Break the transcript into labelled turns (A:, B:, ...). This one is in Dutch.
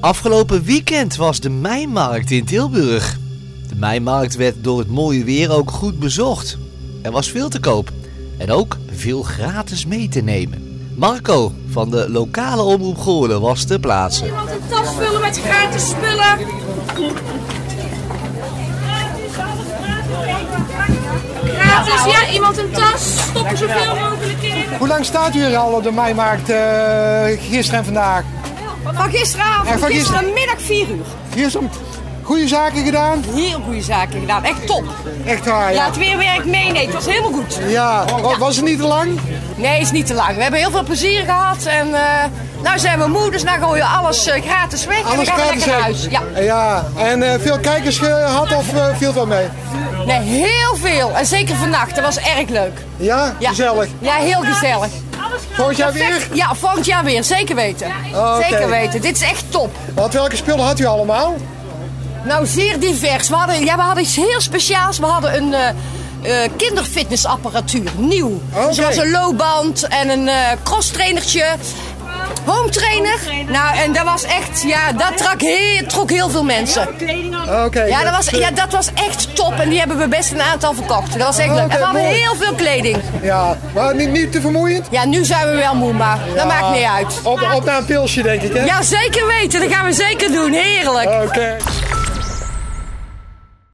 A: Afgelopen weekend was de Mijnmarkt in Tilburg. De Mijnmarkt werd door het mooie weer ook goed bezocht. Er was veel te koop en ook veel gratis mee te nemen. Marco van de lokale omroep Goorlen was ter plaatse.
B: Iemand een tas vullen met gratis spullen. Gratis, ja, iemand een tas. Stoppen zoveel mogelijk in.
C: Hoe lang staat u hier al op de Mijnmarkt, eh, gisteren en vandaag?
D: Van gisteravond,
C: En van
D: gisterenmiddag 4 uur.
C: Goede zaken gedaan?
D: Heel goede zaken gedaan, echt top.
C: Echt waar,
D: Ja,
C: ja.
D: het weer werkt mee, nee, het was helemaal goed.
C: Ja, wa- was het niet te lang?
D: Nee, is niet te lang. We hebben heel veel plezier gehad en eh nou zijn we moe, dus nou gooien we alles eh, gratis weg en
C: Alles
D: dan gaan we
C: gratis
D: lekker naar huis. Ja.
C: Ja, en eh, veel kijkers gehad of viel het wel mee?
D: Nee, heel veel. En zeker vannacht, dat was erg leuk.
C: Ja,
D: Ja.
C: gezellig.
D: Ja, heel gezellig.
C: Volgend jaar weer?
D: Ja, volgend jaar weer, zeker weten. Zeker weten, dit is echt top.
C: Want welke spullen had u allemaal?
D: Nou, zeer divers. We hadden, ja, we hadden iets heel speciaals. We hadden een eh, eh, kinderfitnessapparatuur, nieuw.
C: Oké.
D: Dus er was een loopband en een eh crosstrainertje. Home trainer. Nou, en dat was echt, ja, dat trok heel, trok heel veel mensen.
C: Oké.
D: Ja dat, was, ja, dat was echt top. En die hebben we best een aantal verkocht. Dat was echt leuk. En we hadden heel veel kleding.
C: Ja, maar niet, niet te vermoeiend?
D: Ja, nu zijn we wel moe, maar dat maakt niet uit.
C: Op, op naar een pilsje, denk ik, hè?
D: Ja, zeker weten. Dat gaan we zeker doen. Heerlijk.
C: Oké.